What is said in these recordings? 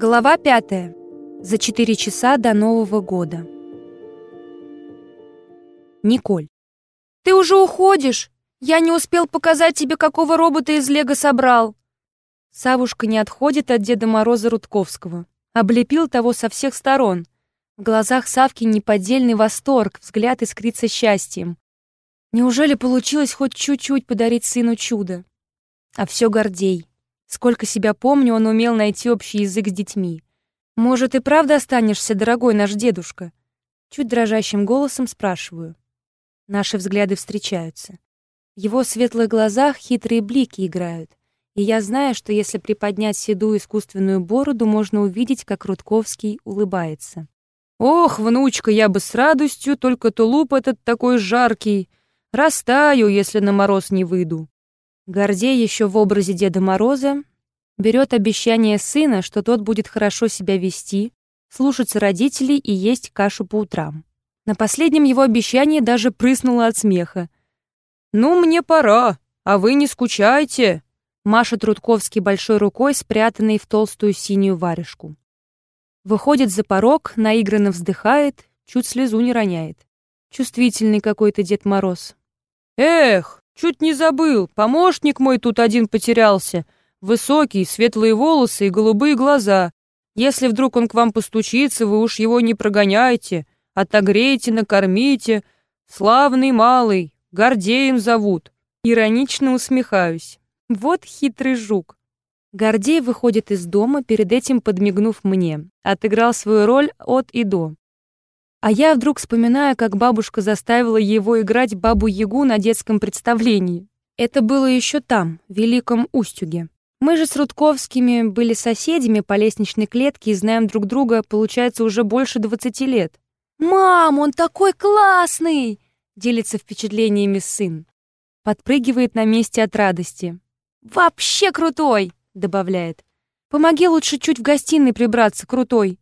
Глава пятая. За четыре часа до Нового года. Николь. «Ты уже уходишь? Я не успел показать тебе, какого робота из Лего собрал!» Савушка не отходит от Деда Мороза Рудковского. Облепил того со всех сторон. В глазах Савки неподдельный восторг, взгляд искрится счастьем. Неужели получилось хоть чуть-чуть подарить сыну чудо? А все Гордей. Сколько себя помню, он умел найти общий язык с детьми. «Может, и правда останешься, дорогой наш дедушка?» Чуть дрожащим голосом спрашиваю. Наши взгляды встречаются. В его светлых глазах хитрые блики играют. И я знаю, что если приподнять седую искусственную бороду, можно увидеть, как Рудковский улыбается. «Ох, внучка, я бы с радостью, только тулуп этот такой жаркий. Растаю, если на мороз не выйду». Гордей еще в образе Деда Мороза берет обещание сына, что тот будет хорошо себя вести, слушаться родителей и есть кашу по утрам. На последнем его обещании даже прыснула от смеха. «Ну, мне пора, а вы не скучайте», — машет Рудковский большой рукой, спрятанной в толстую синюю варежку. Выходит за порог, наигранно вздыхает, чуть слезу не роняет. Чувствительный какой-то Дед Мороз. «Эх, Чуть не забыл, помощник мой тут один потерялся. Высокий, светлые волосы и голубые глаза. Если вдруг он к вам постучится, вы уж его не прогоняйте, отогрейте, накормите. Славный малый, Гордеем зовут. Иронично усмехаюсь. Вот хитрый жук. Гордей выходит из дома, перед этим подмигнув мне. Отыграл свою роль от и до. А я вдруг вспоминаю, как бабушка заставила его играть бабу-ягу на детском представлении. Это было еще там, в Великом Устюге. Мы же с Рудковскими были соседями по лестничной клетке и знаем друг друга, получается, уже больше 20 лет. «Мам, он такой классный!» — делится впечатлениями сын. Подпрыгивает на месте от радости. «Вообще крутой!» — добавляет. «Помоги лучше чуть в гостиной прибраться, крутой!»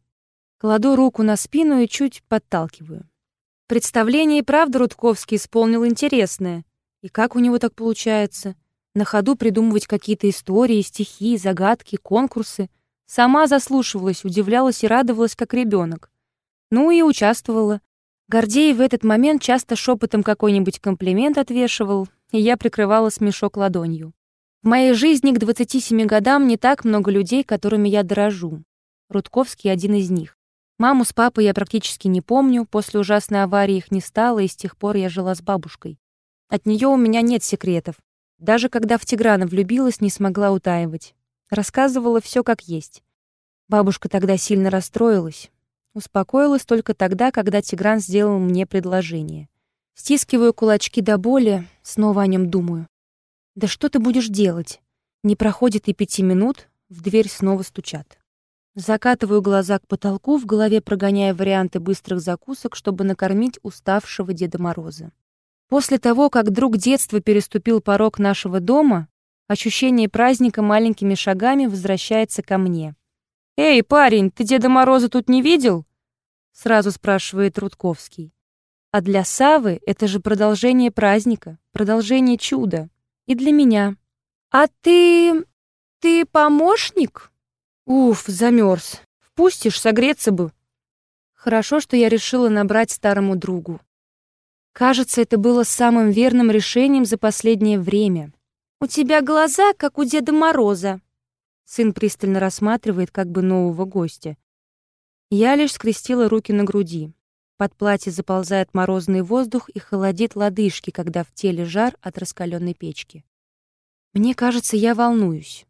Кладу руку на спину и чуть подталкиваю. Представление и правда Рудковский исполнил интересное. И как у него так получается? На ходу придумывать какие-то истории, стихи, загадки, конкурсы. Сама заслушивалась, удивлялась и радовалась, как ребенок. Ну и участвовала. Гордей в этот момент часто шепотом какой-нибудь комплимент отвешивал, и я прикрывала смешок ладонью. В моей жизни к 27 годам не так много людей, которыми я дорожу. Рудковский один из них. Маму с папой я практически не помню, после ужасной аварии их не стало, и с тех пор я жила с бабушкой. От нее у меня нет секретов. Даже когда в Тиграна влюбилась, не смогла утаивать. Рассказывала все как есть. Бабушка тогда сильно расстроилась. Успокоилась только тогда, когда Тигран сделал мне предложение. Стискиваю кулачки до боли, снова о нем думаю. «Да что ты будешь делать?» Не проходит и пяти минут, в дверь снова стучат. Закатываю глаза к потолку, в голове прогоняя варианты быстрых закусок, чтобы накормить уставшего Деда Мороза. После того, как друг детства переступил порог нашего дома, ощущение праздника маленькими шагами возвращается ко мне. «Эй, парень, ты Деда Мороза тут не видел?» Сразу спрашивает Рудковский. А для Савы это же продолжение праздника, продолжение чуда. И для меня. «А ты... ты помощник?» Уф, замерз. Впустишь, согреться бы. Хорошо, что я решила набрать старому другу. Кажется, это было самым верным решением за последнее время. «У тебя глаза, как у Деда Мороза». Сын пристально рассматривает как бы нового гостя. Я лишь скрестила руки на груди. Под платье заползает морозный воздух и холодит лодыжки, когда в теле жар от раскаленной печки. Мне кажется, я волнуюсь.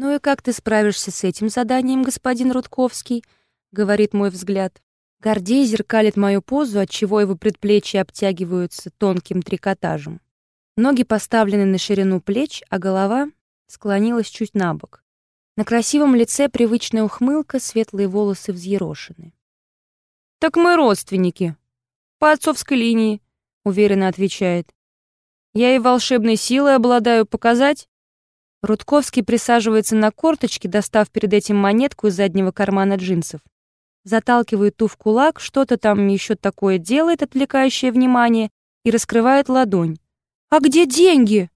«Ну и как ты справишься с этим заданием, господин Рудковский?» — говорит мой взгляд. Гордей зеркалит мою позу, отчего его предплечья обтягиваются тонким трикотажем. Ноги поставлены на ширину плеч, а голова склонилась чуть на бок. На красивом лице привычная ухмылка, светлые волосы взъерошены. «Так мы родственники. По отцовской линии», — уверенно отвечает. «Я и волшебной силой обладаю показать?» Рудковский присаживается на корточки, достав перед этим монетку из заднего кармана джинсов. Заталкивает ту в кулак, что-то там еще такое делает, отвлекающее внимание, и раскрывает ладонь. «А где деньги?»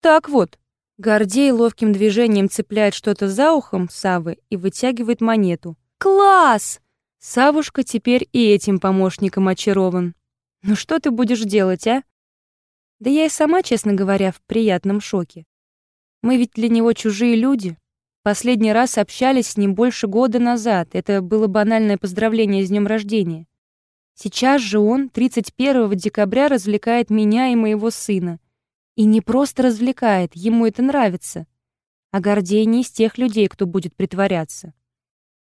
«Так вот». Гордей ловким движением цепляет что-то за ухом Савы и вытягивает монету. «Класс!» Савушка теперь и этим помощником очарован. «Ну что ты будешь делать, а?» Да я и сама, честно говоря, в приятном шоке. Мы ведь для него чужие люди. Последний раз общались с ним больше года назад. Это было банальное поздравление с днем рождения. Сейчас же он 31 декабря развлекает меня и моего сына. И не просто развлекает, ему это нравится. А Гордей не из тех людей, кто будет притворяться.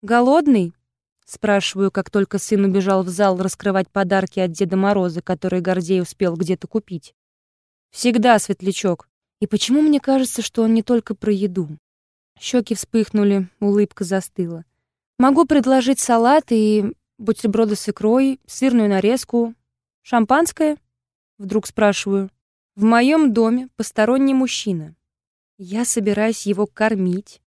«Голодный?» — спрашиваю, как только сын убежал в зал раскрывать подарки от Деда Мороза, которые Гордей успел где-то купить. «Всегда, светлячок. И почему мне кажется, что он не только про еду?» Щеки вспыхнули, улыбка застыла. «Могу предложить салат и бутерброды с икрой, сырную нарезку. Шампанское?» Вдруг спрашиваю. В моем доме посторонний мужчина. Я собираюсь его кормить.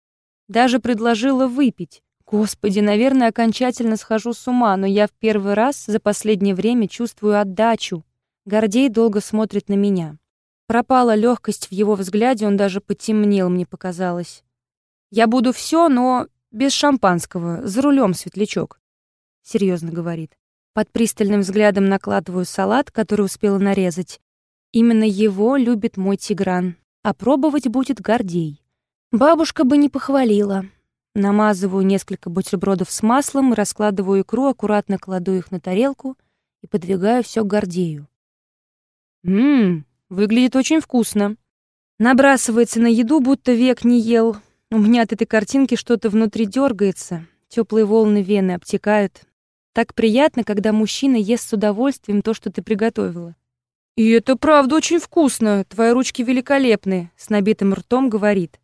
Даже предложила выпить. Господи, наверное, окончательно схожу с ума, но я в первый раз за последнее время чувствую отдачу. Гордей долго смотрит на меня. Пропала легкость в его взгляде, он даже потемнел, мне показалось. Я буду все, но без шампанского, за рулем, светлячок. Серьезно говорит. Под пристальным взглядом накладываю салат, который успела нарезать, Именно его любит мой Тигран, а пробовать будет Гордей. Бабушка бы не похвалила. Намазываю несколько бутербродов с маслом, раскладываю икру, аккуратно кладу их на тарелку и подвигаю все к Гордею. «Ммм, выглядит очень вкусно». Набрасывается на еду, будто век не ел. У меня от этой картинки что-то внутри дергается. Теплые волны вены обтекают. Так приятно, когда мужчина ест с удовольствием то, что ты приготовила. «И это правда очень вкусно, твои ручки великолепны», — с набитым ртом говорит.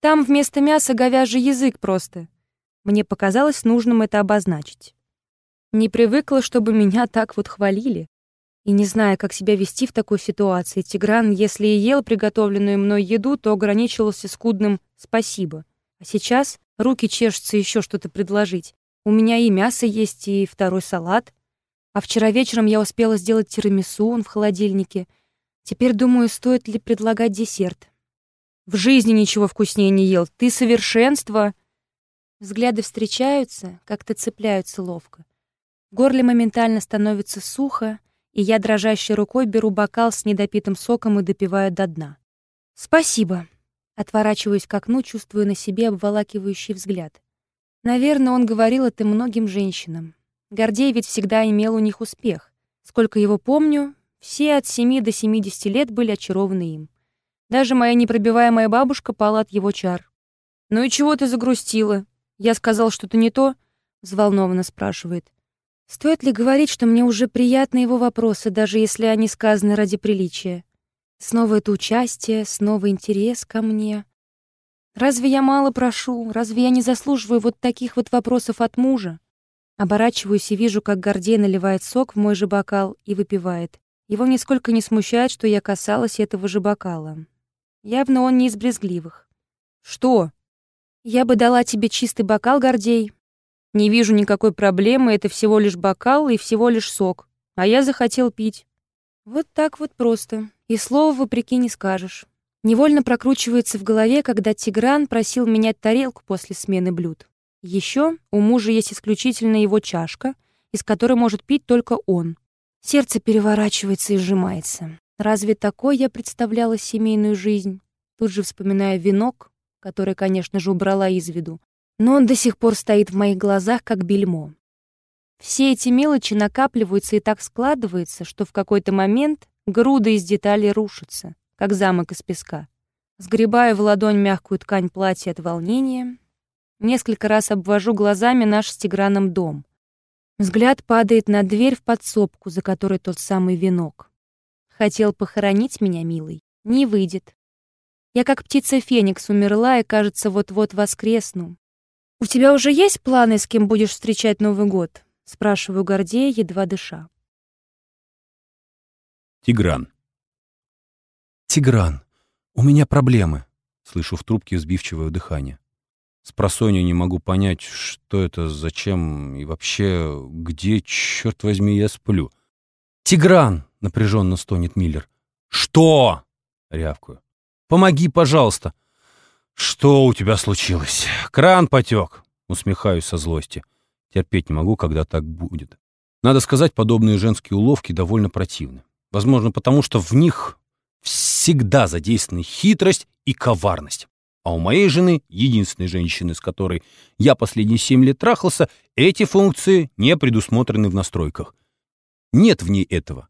«Там вместо мяса говяжий язык просто». Мне показалось нужным это обозначить. Не привыкла, чтобы меня так вот хвалили. И не зная, как себя вести в такой ситуации, Тигран, если и ел приготовленную мной еду, то ограничивался скудным «спасибо». А сейчас руки чешутся еще что-то предложить. У меня и мясо есть, и второй салат. А вчера вечером я успела сделать тирамису, он в холодильнике. Теперь думаю, стоит ли предлагать десерт. В жизни ничего вкуснее не ел. Ты совершенство. Взгляды встречаются, как-то цепляются ловко. В горле моментально становится сухо, и я дрожащей рукой беру бокал с недопитым соком и допиваю до дна. «Спасибо». Отворачиваюсь к окну, чувствую на себе обволакивающий взгляд. Наверное, он говорил это многим женщинам. Гордей ведь всегда имел у них успех. Сколько его помню, все от 7 до 70 лет были очарованы им. Даже моя непробиваемая бабушка пала от его чар. «Ну и чего ты загрустила? Я сказал что-то не то?» — взволнованно спрашивает. Стоит ли говорить, что мне уже приятны его вопросы, даже если они сказаны ради приличия? Снова это участие, снова интерес ко мне. Разве я мало прошу? Разве я не заслуживаю вот таких вот вопросов от мужа? Оборачиваюсь и вижу, как Гордей наливает сок в мой же бокал и выпивает. Его нисколько не смущает, что я касалась этого же бокала. Явно он не из брезгливых. «Что?» «Я бы дала тебе чистый бокал, Гордей. Не вижу никакой проблемы, это всего лишь бокал и всего лишь сок. А я захотел пить». Вот так вот просто. И слова вопреки не скажешь. Невольно прокручивается в голове, когда Тигран просил менять тарелку после смены блюд. Еще у мужа есть исключительно его чашка, из которой может пить только он. Сердце переворачивается и сжимается. Разве такой я представляла семейную жизнь? Тут же вспоминаю венок, который, конечно же, убрала из виду. Но он до сих пор стоит в моих глазах, как бельмо. Все эти мелочи накапливаются и так складываются, что в какой-то момент груда из деталей рушится, как замок из песка. Сгребаю в ладонь мягкую ткань платья от волнения Несколько раз обвожу глазами наш с Тиграном дом. Взгляд падает на дверь в подсобку, за которой тот самый венок. Хотел похоронить меня, милый? Не выйдет. Я как птица Феникс умерла и, кажется, вот-вот воскресну. «У тебя уже есть планы, с кем будешь встречать Новый год?» — спрашиваю Гордея, едва дыша. Тигран. «Тигран, у меня проблемы», — слышу в трубке сбивчивое дыхание. С не могу понять, что это, зачем и вообще, где, черт возьми, я сплю. «Тигран!» — напряженно стонет Миллер. «Что?» — рявкую. Помоги, пожалуйста!» «Что у тебя случилось? Кран потек!» Усмехаюсь со злости. Терпеть не могу, когда так будет. Надо сказать, подобные женские уловки довольно противны. Возможно, потому что в них всегда задействованы хитрость и коварность. А у моей жены, единственной женщины, с которой я последние семь лет трахался, эти функции не предусмотрены в настройках. Нет в ней этого.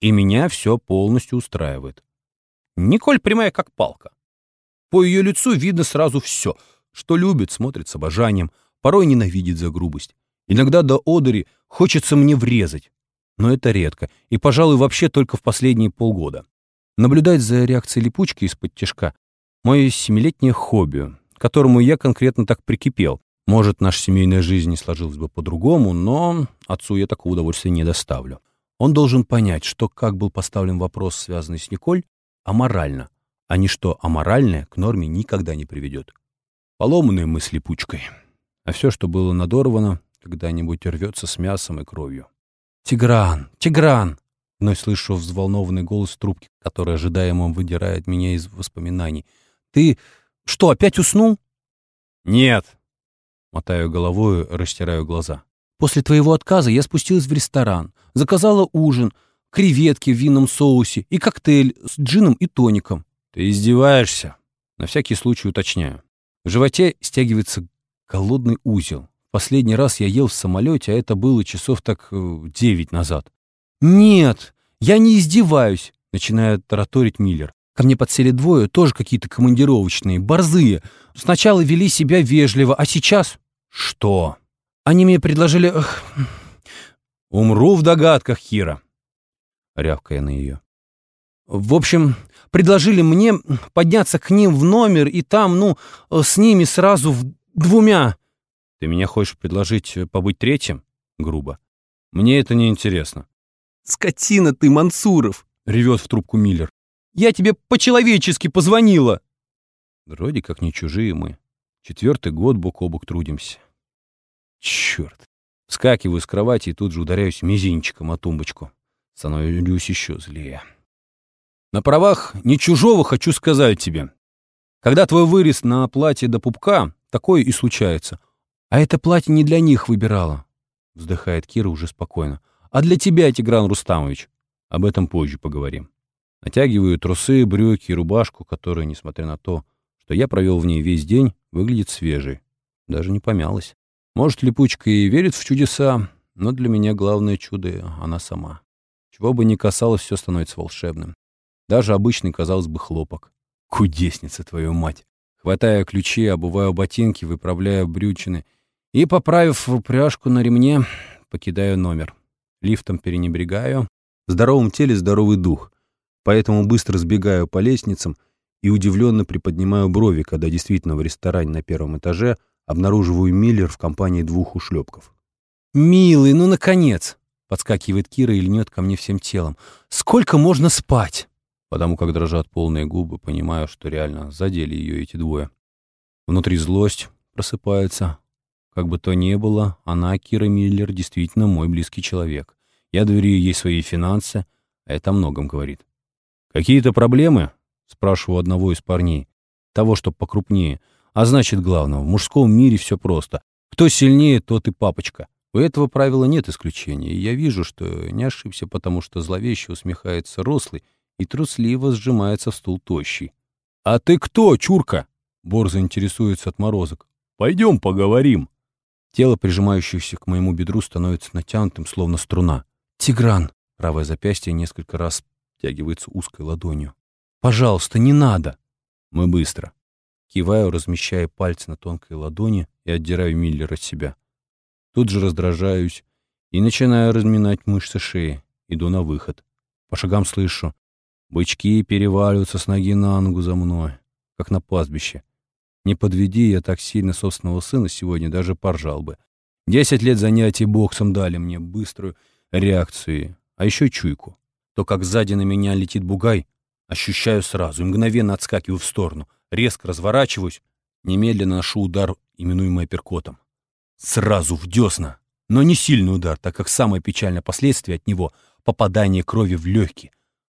И меня все полностью устраивает. Николь прямая, как палка. По ее лицу видно сразу все, что любит, смотрит с обожанием, порой ненавидит за грубость. Иногда до одери хочется мне врезать. Но это редко, и, пожалуй, вообще только в последние полгода. Наблюдать за реакцией липучки из-под тяжка Мое семилетнее хобби, к которому я конкретно так прикипел. Может, наша семейная жизнь не сложилась бы по-другому, но отцу я такого удовольствия не доставлю. Он должен понять, что, как был поставлен вопрос, связанный с Николь, аморально, а ничто аморальное к норме никогда не приведет. Поломанные мы с липучкой. А все, что было надорвано, когда-нибудь рвется с мясом и кровью. «Тигран! Тигран!» Вновь слышу взволнованный голос трубки, который ожидаемо выдирает меня из воспоминаний — ты что, опять уснул? Нет. Мотаю головой, растираю глаза. После твоего отказа я спустилась в ресторан, заказала ужин, креветки в винном соусе и коктейль с джином и тоником. Ты издеваешься? На всякий случай уточняю. В животе стягивается голодный узел. Последний раз я ел в самолете, а это было часов так э, девять назад. «Нет, я не издеваюсь», — начинает тараторить Миллер. Ко мне подсели двое, тоже какие-то командировочные, борзые. Сначала вели себя вежливо, а сейчас... Что? Они мне предложили... Умру в догадках, Хира. Рявкая на ее. В общем, предложили мне подняться к ним в номер и там, ну, с ними сразу в двумя. Ты меня хочешь предложить побыть третьим? Грубо. Мне это не интересно. Скотина ты, Мансуров! Ревет в трубку Миллер. Я тебе по-человечески позвонила!» Вроде как не чужие мы. Четвертый год бок о бок трудимся. Черт. Вскакиваю с кровати и тут же ударяюсь мизинчиком о тумбочку. Становлюсь еще злее. На правах не чужого хочу сказать тебе. Когда твой вырез на платье до пупка, такое и случается. А это платье не для них выбирала, вздыхает Кира уже спокойно. А для тебя, Тигран Рустамович. Об этом позже поговорим. Натягиваю трусы, брюки и рубашку, которая, несмотря на то, что я провел в ней весь день, выглядит свежей. Даже не помялась. Может, липучка и верит в чудеса, но для меня главное чудо — она сама. Чего бы ни касалось, все становится волшебным. Даже обычный, казалось бы, хлопок. Кудесница, твою мать! Хватая ключи, обуваю ботинки, выправляю брючины и, поправив пряжку на ремне, покидаю номер. Лифтом перенебрегаю. В здоровом теле здоровый дух — поэтому быстро сбегаю по лестницам и удивленно приподнимаю брови, когда действительно в ресторане на первом этаже обнаруживаю Миллер в компании двух ушлепков. «Милый, ну, наконец!» — подскакивает Кира и льнет ко мне всем телом. «Сколько можно спать?» Потому как дрожат полные губы, понимаю, что реально задели ее эти двое. Внутри злость просыпается. Как бы то ни было, она, Кира Миллер, действительно мой близкий человек. Я доверяю ей свои финансы, а это о многом говорит. «Какие-то проблемы?» — спрашиваю одного из парней. Того, что покрупнее. А значит, главного, в мужском мире все просто. Кто сильнее, тот и папочка. У этого правила нет исключения, и я вижу, что не ошибся, потому что зловеще усмехается рослый и трусливо сжимается в стул тощий. «А ты кто, чурка?» — Бор заинтересуется отморозок. «Пойдем поговорим». Тело, прижимающееся к моему бедру, становится натянутым, словно струна. «Тигран!» Правое запястье несколько раз втягивается узкой ладонью. «Пожалуйста, не надо!» «Мы быстро!» Киваю, размещая пальцы на тонкой ладони и отдираю Миллер от себя. Тут же раздражаюсь и начинаю разминать мышцы шеи. Иду на выход. По шагам слышу. Бычки переваливаются с ноги на ногу за мной, как на пастбище. Не подведи я так сильно собственного сына сегодня, даже поржал бы. Десять лет занятий боксом дали мне быструю реакцию, а еще чуйку то, как сзади на меня летит бугай, ощущаю сразу мгновенно отскакиваю в сторону, резко разворачиваюсь, немедленно ношу удар, именуемый апперкотом. Сразу в десна, но не сильный удар, так как самое печальное последствие от него — попадание крови в легкие,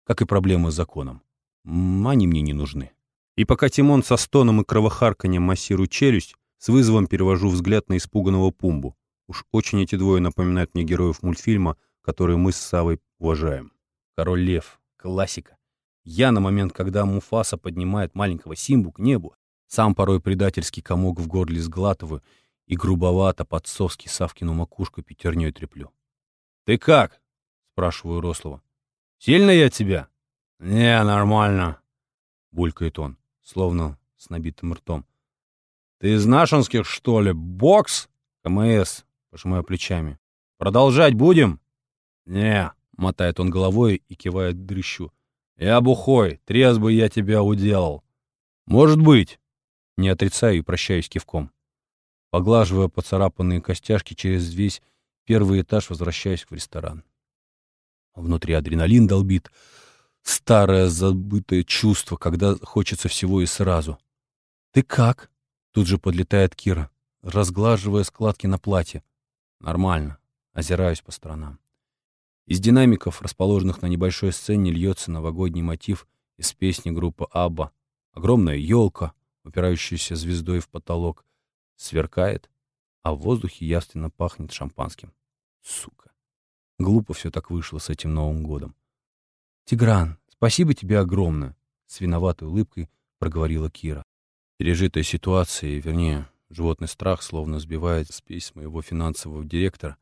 как и проблемы с законом. Они мне не нужны. И пока Тимон со стоном и кровохарканьем массирует челюсть, с вызовом перевожу взгляд на испуганного Пумбу. Уж очень эти двое напоминают мне героев мультфильма, которые мы с Савой уважаем. Король Лев. Классика. Я на момент, когда Муфаса поднимает маленького Симбу к небу, сам порой предательский комок в горле сглатываю и грубовато под-совски Савкину макушку пятерней треплю. «Ты как?» — спрашиваю Рослова. «Сильно я тебя?» «Не, нормально», — булькает он, словно с набитым ртом. «Ты из нашинских, что ли? Бокс?» «КМС», — пожимаю плечами. «Продолжать будем?» «Не», — мотает он головой и кивает дрыщу. «Я бухой, трезвый я тебя уделал». «Может быть». Не отрицаю и прощаюсь кивком. Поглаживая поцарапанные костяшки через весь первый этаж, возвращаюсь в ресторан. Внутри адреналин долбит. Старое забытое чувство, когда хочется всего и сразу. «Ты как?» Тут же подлетает Кира, разглаживая складки на платье. Нормально. Озираюсь по сторонам. Из динамиков, расположенных на небольшой сцене, льется новогодний мотив из песни группы «Абба». Огромная елка, упирающаяся звездой в потолок, сверкает, а в воздухе явственно пахнет шампанским. Сука. Глупо все так вышло с этим Новым годом. «Тигран, спасибо тебе огромное!» С виноватой улыбкой проговорила Кира. Пережитая ситуация, вернее, животный страх словно сбивает спесь моего финансового директора.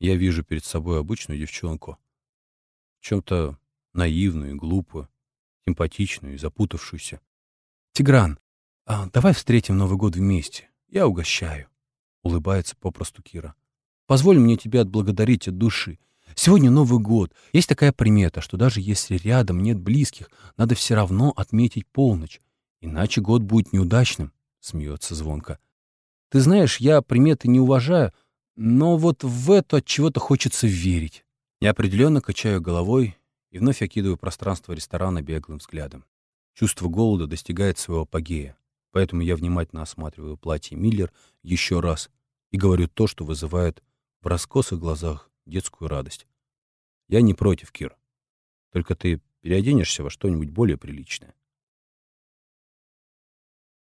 Я вижу перед собой обычную девчонку. Чем-то наивную, глупую, симпатичную и запутавшуюся. «Тигран, а давай встретим Новый год вместе. Я угощаю», — улыбается попросту Кира. «Позволь мне тебя отблагодарить от души. Сегодня Новый год. Есть такая примета, что даже если рядом нет близких, надо все равно отметить полночь. Иначе год будет неудачным, — смеется звонко. Ты знаешь, я приметы не уважаю, но вот в это от чего-то хочется верить. Неопределенно качаю головой и вновь окидываю пространство ресторана беглым взглядом. Чувство голода достигает своего апогея, поэтому я внимательно осматриваю платье Миллер еще раз и говорю то, что вызывает в раскосых глазах детскую радость. Я не против, Кир. Только ты переоденешься во что-нибудь более приличное.